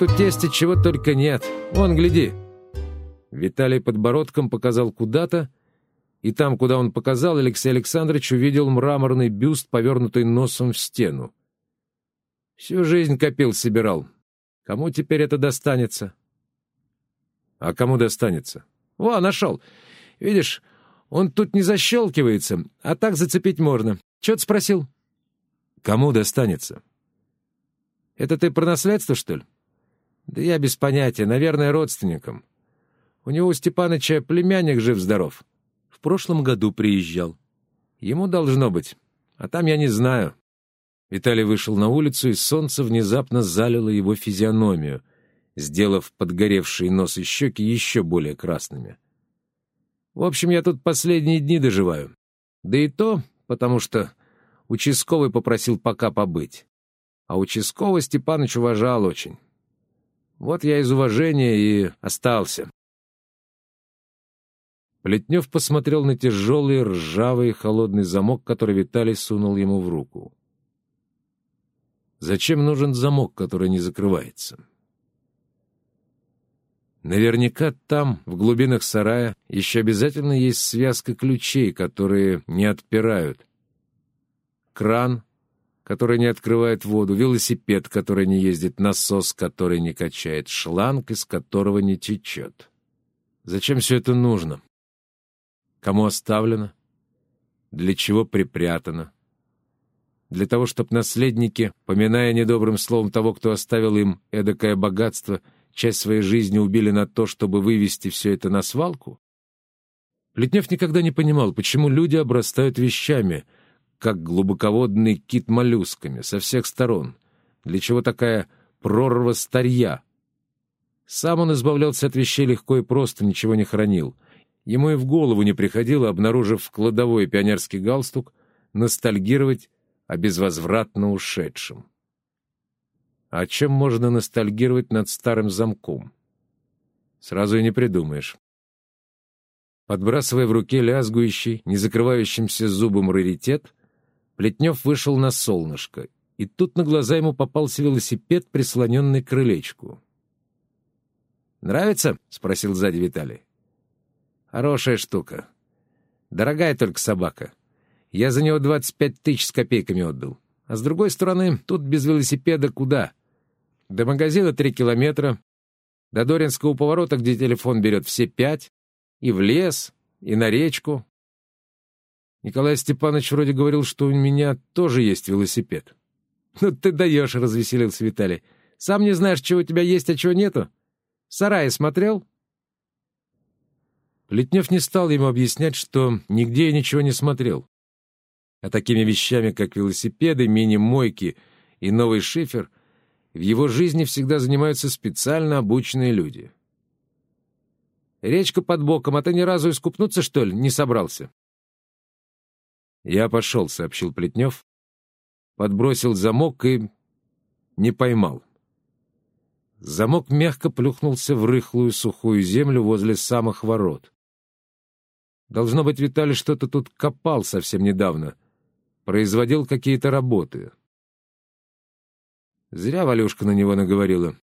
Тут у тестя чего только нет. Вон, гляди. Виталий подбородком показал куда-то, и там, куда он показал, Алексей Александрович увидел мраморный бюст, повернутый носом в стену. Всю жизнь копил-собирал. Кому теперь это достанется? А кому достанется? Во, нашел. Видишь, он тут не защелкивается, а так зацепить можно. Че ты спросил? Кому достанется? Это ты про наследство, что ли? Да я без понятия, наверное, родственникам. У него у Степаныча племянник жив-здоров. В прошлом году приезжал. Ему должно быть, а там я не знаю. Виталий вышел на улицу, и солнце внезапно залило его физиономию, сделав подгоревшие нос и щеки еще более красными. В общем, я тут последние дни доживаю. Да и то, потому что участковый попросил пока побыть. А участковый Степаныч уважал очень. Вот я из уважения и остался. Плетнев посмотрел на тяжелый, ржавый, холодный замок, который Виталий сунул ему в руку. Зачем нужен замок, который не закрывается? Наверняка там, в глубинах сарая, еще обязательно есть связка ключей, которые не отпирают. Кран, который не открывает воду, велосипед, который не ездит, насос, который не качает, шланг, из которого не течет. Зачем все это нужно? Кому оставлено? Для чего припрятано? Для того, чтобы наследники, поминая недобрым словом того, кто оставил им эдакое богатство, часть своей жизни убили на то, чтобы вывести все это на свалку? Плетнев никогда не понимал, почему люди обрастают вещами, как глубоководный кит моллюсками, со всех сторон. Для чего такая прорва старья? Сам он избавлялся от вещей легко и просто, ничего не хранил — Ему и в голову не приходило, обнаружив в кладовой пионерский галстук, ностальгировать о безвозвратно ушедшем. А о чем можно ностальгировать над старым замком? Сразу и не придумаешь. Подбрасывая в руке лязгующий, не закрывающимся зубом раритет, Плетнев вышел на солнышко, и тут на глаза ему попался велосипед, прислоненный к крылечку. «Нравится?» — спросил сзади Виталий. Хорошая штука. Дорогая только собака. Я за него 25 тысяч с копейками отдал. А с другой стороны, тут без велосипеда куда? До магазина три километра, до Доринского поворота, где телефон берет все пять, и в лес, и на речку. Николай Степанович вроде говорил, что у меня тоже есть велосипед. «Ну ты даешь», — развеселился Виталий. «Сам не знаешь, чего у тебя есть, а чего нету? В сарае смотрел?» Плетнев не стал ему объяснять, что нигде я ничего не смотрел. А такими вещами, как велосипеды, мини-мойки и новый шифер, в его жизни всегда занимаются специально обученные люди. «Речка под боком, а ты ни разу искупнуться, что ли, не собрался?» «Я пошел», — сообщил Плетнев, подбросил замок и не поймал. Замок мягко плюхнулся в рыхлую сухую землю возле самых ворот. Должно быть, Виталий что-то тут копал совсем недавно. Производил какие-то работы. Зря Валюшка на него наговорила.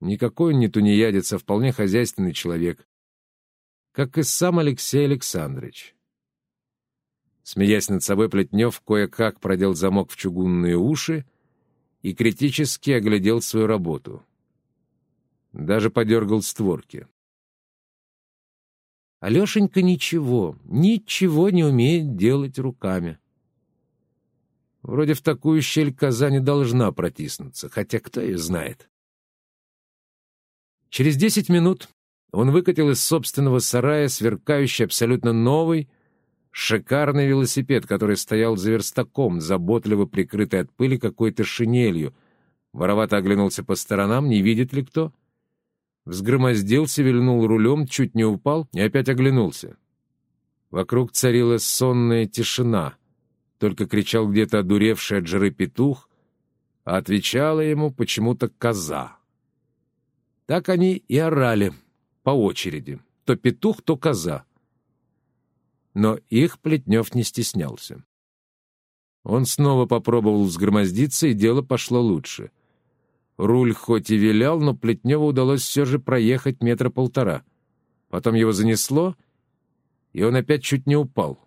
Никакой он не тунеядец, а вполне хозяйственный человек. Как и сам Алексей Александрович. Смеясь над собой, Плетнев кое-как продел замок в чугунные уши и критически оглядел свою работу. Даже подергал створки. Алешенька ничего, ничего не умеет делать руками. Вроде в такую щель коза должна протиснуться, хотя кто ее знает. Через десять минут он выкатил из собственного сарая сверкающий абсолютно новый, шикарный велосипед, который стоял за верстаком, заботливо прикрытый от пыли какой-то шинелью. Воровато оглянулся по сторонам, не видит ли кто — взгромоздился, вильнул рулем, чуть не упал и опять оглянулся. Вокруг царила сонная тишина. Только кричал где-то одуревший от жары петух, а отвечала ему почему-то коза. Так они и орали по очереди. То петух, то коза. Но их Плетнев не стеснялся. Он снова попробовал взгромоздиться, и дело пошло лучше. Руль хоть и вилял, но Плетневу удалось все же проехать метра полтора. Потом его занесло, и он опять чуть не упал.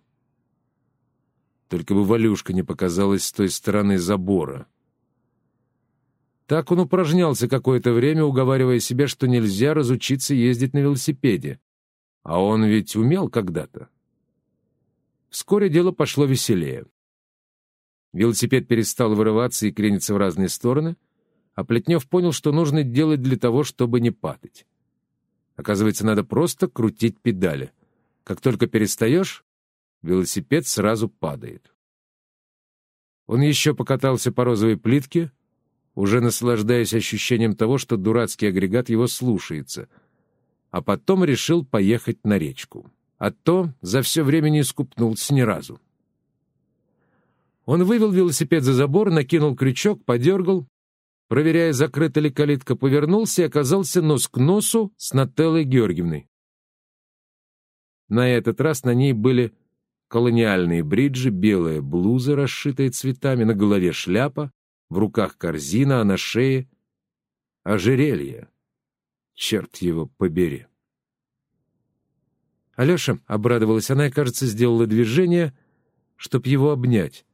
Только бы Валюшка не показалась с той стороны забора. Так он упражнялся какое-то время, уговаривая себя, что нельзя разучиться ездить на велосипеде. А он ведь умел когда-то. Вскоре дело пошло веселее. Велосипед перестал вырываться и крениться в разные стороны, а Плетнев понял, что нужно делать для того, чтобы не падать. Оказывается, надо просто крутить педали. Как только перестаешь, велосипед сразу падает. Он еще покатался по розовой плитке, уже наслаждаясь ощущением того, что дурацкий агрегат его слушается, а потом решил поехать на речку. А то за все время не скупнулся ни разу. Он вывел велосипед за забор, накинул крючок, подергал, проверяя, закрыта ли калитка, повернулся и оказался нос к носу с Нателлой Георгиевной. На этот раз на ней были колониальные бриджи, белая блуза, расшитая цветами, на голове шляпа, в руках корзина, а на шее — ожерелье. Черт его побери. Алеша, — обрадовалась она и, кажется, сделала движение, чтоб его обнять.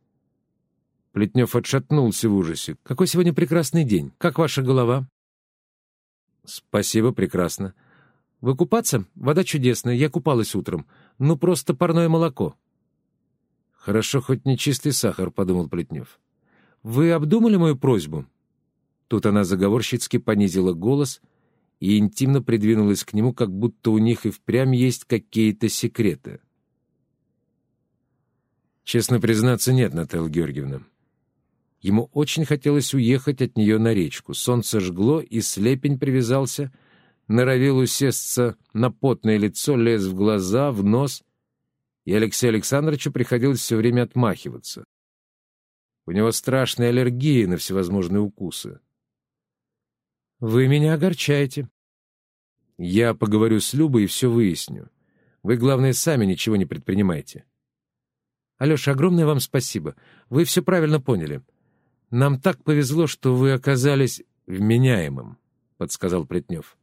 Плетнев отшатнулся в ужасе. «Какой сегодня прекрасный день! Как ваша голова?» «Спасибо, прекрасно. Вы купаться? Вода чудесная, я купалась утром. Ну, просто парное молоко». «Хорошо, хоть не чистый сахар», — подумал Плетнев. «Вы обдумали мою просьбу?» Тут она заговорщицки понизила голос и интимно придвинулась к нему, как будто у них и впрямь есть какие-то секреты. «Честно признаться, нет, Наталья Георгиевна. Ему очень хотелось уехать от нее на речку. Солнце жгло, и слепень привязался, норовил усесться на потное лицо, лез в глаза, в нос — и Алексею Александровичу приходилось все время отмахиваться. У него страшная аллергия на всевозможные укусы. «Вы меня огорчаете». «Я поговорю с Любой и все выясню. Вы, главное, сами ничего не предпринимайте». «Алеша, огромное вам спасибо. Вы все правильно поняли. Нам так повезло, что вы оказались вменяемым», — подсказал Плетнев.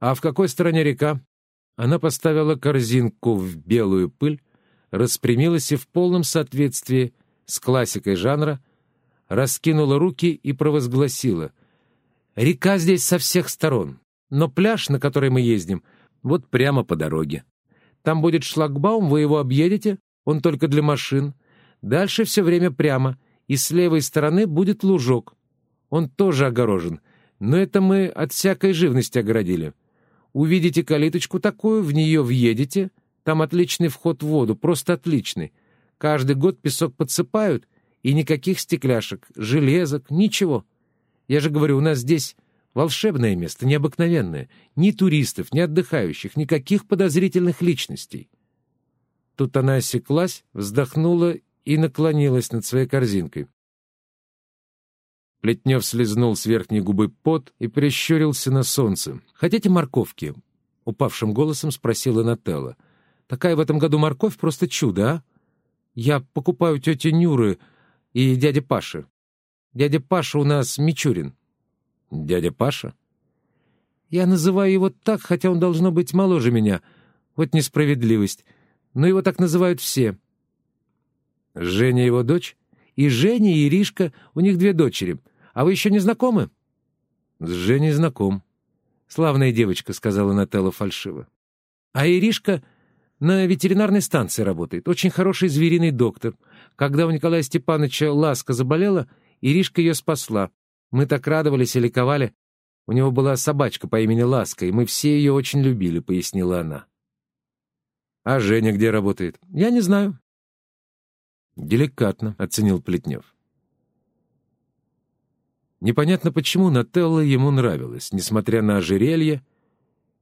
«А в какой стороне река?» Она поставила корзинку в белую пыль, распрямилась и в полном соответствии с классикой жанра раскинула руки и провозгласила. «Река здесь со всех сторон, но пляж, на который мы ездим, вот прямо по дороге. Там будет шлагбаум, вы его объедете, он только для машин. Дальше все время прямо, и с левой стороны будет лужок. Он тоже огорожен, но это мы от всякой живности огородили. Увидите калиточку такую, в нее въедете. Там отличный вход в воду, просто отличный. Каждый год песок подсыпают, и никаких стекляшек, железок, ничего. Я же говорю, у нас здесь волшебное место, необыкновенное. Ни туристов, ни отдыхающих, никаких подозрительных личностей. Тут она осеклась, вздохнула и наклонилась над своей корзинкой. Плетнев слезнул с верхней губы пот и прищурился на солнце. «Хотите морковки?» — упавшим голосом спросила Нателла. «Такая в этом году морковь просто чудо, а? Я покупаю тети Нюры и дядя Паши. Дядя Паша у нас Мичурин». «Дядя Паша?» «Я называю его так, хотя он должно быть моложе меня. Вот несправедливость. Но его так называют все». «Женя его дочь?» «И Женя, и Иришка, у них две дочери». А вы еще не знакомы?» «С Женей знаком». «Славная девочка», — сказала Нателла фальшиво. «А Иришка на ветеринарной станции работает. Очень хороший звериный доктор. Когда у Николая Степановича Ласка заболела, Иришка ее спасла. Мы так радовались и ликовали. У него была собачка по имени Ласка, и мы все ее очень любили», — пояснила она. «А Женя где работает?» «Я не знаю». «Деликатно», — оценил Плетнев. Непонятно почему Нателла ему нравилась, несмотря на ожерелье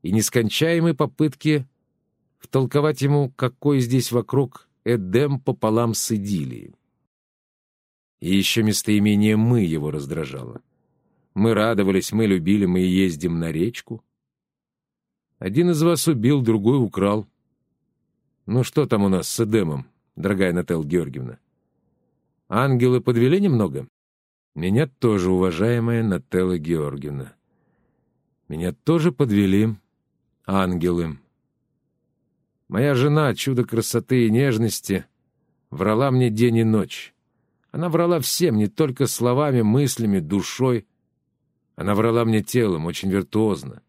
и нескончаемые попытки втолковать ему, какой здесь вокруг Эдем пополам с идиллией. И еще местоимение «мы» его раздражало. Мы радовались, мы любили, мы ездим на речку. Один из вас убил, другой украл. Ну что там у нас с Эдемом, дорогая Нателла Георгиевна? Ангелы подвели немного? Меня тоже, уважаемая Нателла Георгиевна. Меня тоже подвели ангелы. Моя жена, чудо красоты и нежности, врала мне день и ночь. Она врала всем, не только словами, мыслями, душой. Она врала мне телом, очень виртуозно.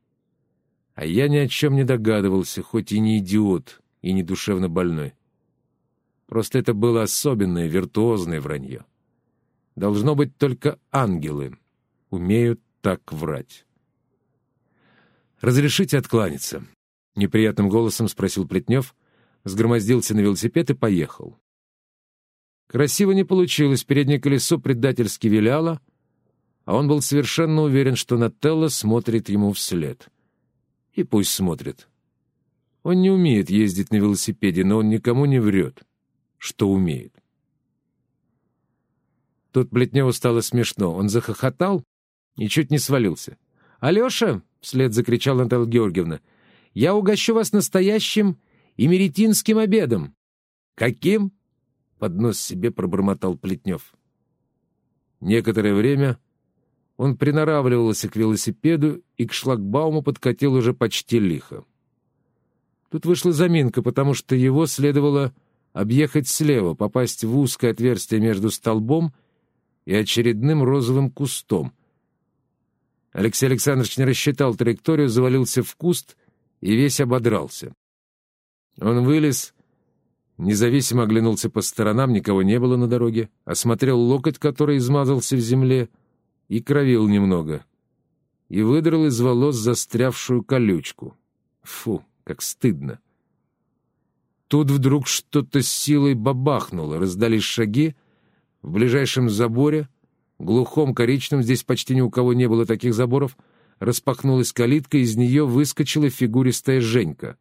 А я ни о чем не догадывался, хоть и не идиот, и не душевно больной. Просто это было особенное, виртуозное вранье. Должно быть, только ангелы умеют так врать. «Разрешите откланяться?» — неприятным голосом спросил Плетнев, сгромоздился на велосипед и поехал. Красиво не получилось, переднее колесо предательски виляло, а он был совершенно уверен, что Нателла смотрит ему вслед. И пусть смотрит. Он не умеет ездить на велосипеде, но он никому не врет, что умеет. Тут Плетневу стало смешно. Он захохотал и чуть не свалился. «Алеша!» — вслед закричала Наталья Георгиевна. Я угощу вас настоящим имеретинским обедом. Каким? Под нос себе пробормотал Плетнев. Некоторое время он приноравливался к велосипеду и к шлагбауму подкатил уже почти лихо. Тут вышла заминка, потому что его следовало объехать слева, попасть в узкое отверстие между столбом и очередным розовым кустом. Алексей Александрович не рассчитал траекторию, завалился в куст и весь ободрался. Он вылез, независимо оглянулся по сторонам, никого не было на дороге, осмотрел локоть, который измазался в земле, и кровил немного, и выдрал из волос застрявшую колючку. Фу, как стыдно. Тут вдруг что-то с силой бабахнуло, раздались шаги, в ближайшем заборе, глухом коричневом, здесь почти ни у кого не было таких заборов — распахнулась калитка, из нее выскочила фигуристая Женька.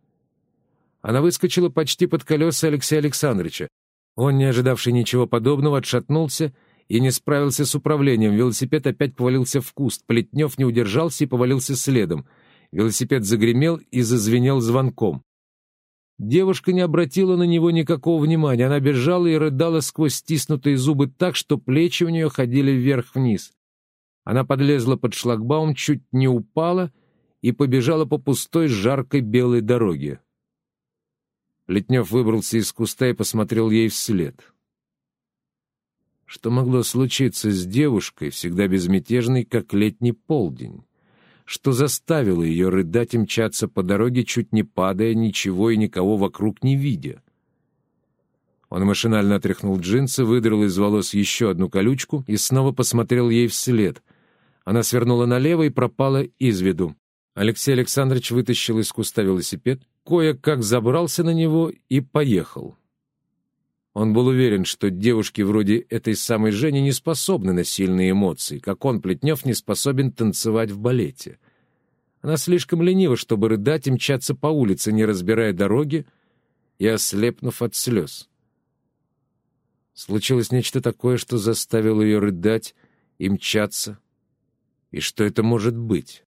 Она выскочила почти под колеса Алексея Александровича. Он, не ожидавший ничего подобного, отшатнулся и не справился с управлением. Велосипед опять повалился в куст. Плетнев не удержался и повалился следом. Велосипед загремел и зазвенел звонком. Девушка не обратила на него никакого внимания. Она бежала и рыдала сквозь стиснутые зубы так, что плечи у нее ходили вверх-вниз. Она подлезла под шлагбаум, чуть не упала и побежала по пустой жаркой белой дороге. Летнев выбрался из куста и посмотрел ей вслед. Что могло случиться с девушкой, всегда безмятежной, как летний полдень? Что заставило ее рыдать и мчаться по дороге, чуть не падая, ничего и никого вокруг не видя? Он машинально отряхнул джинсы, выдрал из волос еще одну колючку и снова посмотрел ей вслед. Она свернула налево и пропала из виду. Алексей Александрович вытащил из куста велосипед, кое-как забрался на него и поехал. Он был уверен, что девушки вроде этой самой Жени не способны на сильные эмоции, как он, Плетнев, не способен танцевать в балете. Она слишком ленива, чтобы рыдать и мчаться по улице, не разбирая дороги и ослепнув от слез. Случилось нечто такое, что заставило ее рыдать и мчаться, и что это может быть?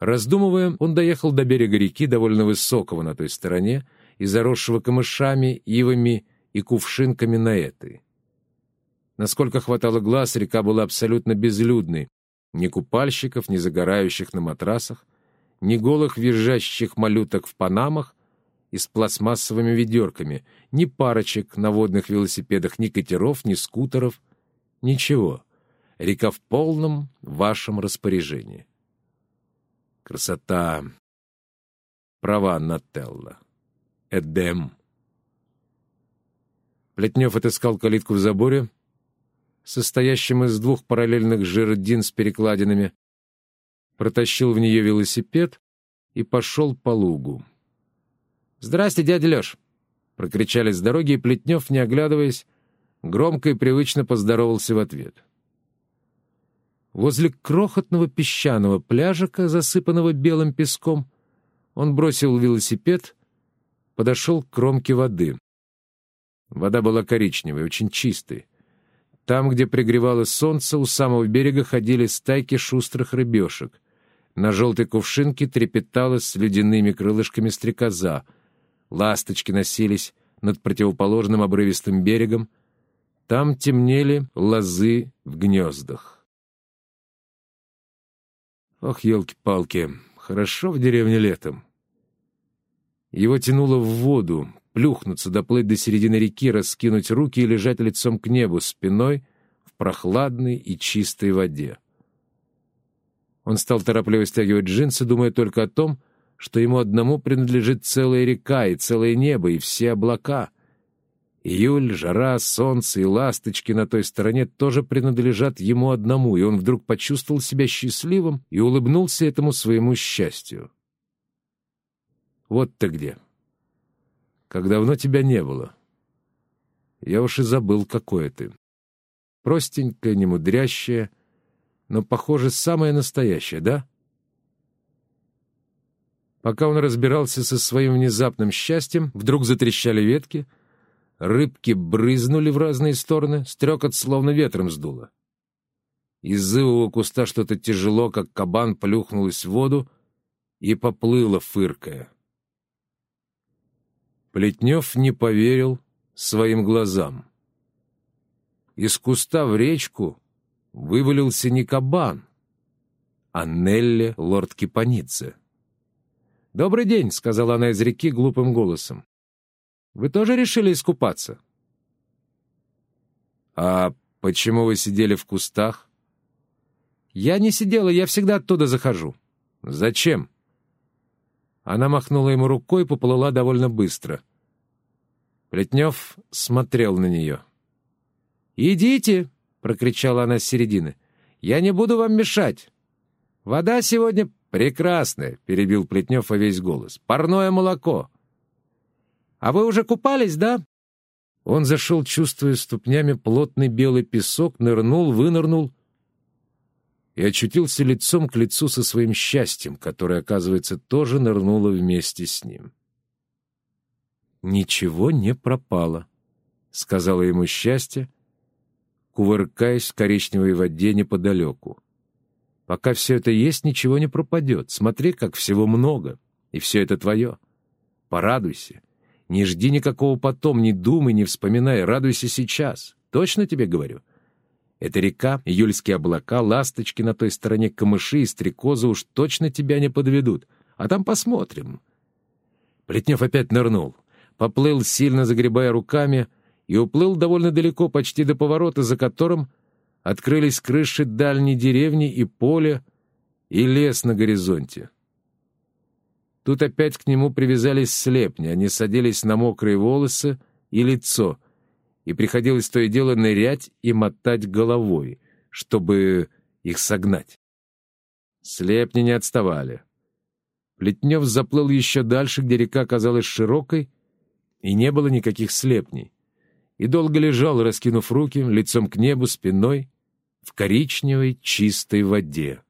Раздумывая, он доехал до берега реки, довольно высокого на той стороне, и заросшего камышами, ивами и кувшинками на этой. Насколько хватало глаз, река была абсолютно безлюдной. Ни купальщиков, ни загорающих на матрасах, ни голых визжащих малюток в панамах и с пластмассовыми ведерками, ни парочек на водных велосипедах, ни катеров, ни скутеров. Ничего. Река в полном вашем распоряжении. Красота. Права Нателла. Эдем. Плетнев отыскал калитку в заборе, состоящем из двух параллельных жердин с перекладинами, протащил в нее велосипед и пошел по лугу. «Здрасте, дядя Леш!» — прокричали с дороги, и Плетнев, не оглядываясь, громко и привычно поздоровался в ответ. Возле крохотного песчаного пляжика, засыпанного белым песком, он бросил велосипед, подошел к кромке воды. Вода была коричневой, очень чистой. Там, где пригревало солнце, у самого берега ходили стайки шустрых рыбешек. На желтой кувшинке трепетала с ледяными крылышками стрекоза. Ласточки носились над противоположным обрывистым берегом. Там темнели лозы в гнездах. Ох, елки-палки, хорошо в деревне летом. Его тянуло в воду, плюхнуться, доплыть до середины реки, раскинуть руки и лежать лицом к небу, спиной в прохладной и чистой воде. Он стал торопливо стягивать джинсы, думая только о том, что ему одному принадлежит целая река и целое небо, и все облака. Июль, жара, солнце и ласточки на той стороне тоже принадлежат ему одному, и он вдруг почувствовал себя счастливым и улыбнулся этому своему счастью. Вот ты где. Как давно тебя не было. Я уж и забыл, какое ты. Простенькое, немудрящее, но, похоже, самое настоящее, да? Пока он разбирался со своим внезапным счастьем, вдруг затрещали ветки, рыбки брызнули в разные стороны, стрекот словно ветром сдуло. Из зывого куста что-то тяжело, как кабан, плюхнулось в воду и поплыло, фыркая. Плетнев не поверил своим глазам. Из куста в речку вывалился не кабан, а Нелли лорд Кипанидзе. «Добрый день», — сказала она из реки глупым голосом. «Вы тоже решили искупаться?» «А почему вы сидели в кустах?» «Я не сидела, я всегда оттуда захожу». «Зачем?» Она махнула ему рукой и поплыла довольно быстро. Плетнев смотрел на нее. «Идите!» — прокричала она с середины. «Я не буду вам мешать. Вода сегодня прекрасная», — перебил Плетнев во весь голос. «Парное молоко». «А вы уже купались, да?» Он зашел, чувствуя ступнями плотный белый песок, нырнул, вынырнул и очутился лицом к лицу со своим счастьем, которое, оказывается, тоже нырнуло вместе с ним. «Ничего не пропало», — сказала ему счастье, кувыркаясь в коричневой воде неподалеку. «Пока все это есть, ничего не пропадет. Смотри, как всего много, и все это твое. Порадуйся. Не жди никакого потом, не думай, не вспоминай, радуйся сейчас. Точно тебе говорю?» Эта река, июльские облака, ласточки на той стороне, камыши и стрекозы уж точно тебя не подведут. А там посмотрим. Плетнев опять нырнул. Поплыл, сильно загребая руками, и уплыл довольно далеко, почти до поворота, за которым открылись крыши дальней деревни и поле, и лес на горизонте. Тут опять к нему привязались слепни, они садились на мокрые волосы и лицо — и приходилось то и дело нырять и мотать головой, чтобы их согнать. Слепни не отставали. Плетнев заплыл еще дальше, где река казалась широкой, и не было никаких слепней, и долго лежал, раскинув руки, лицом к небу, спиной, в коричневой чистой воде.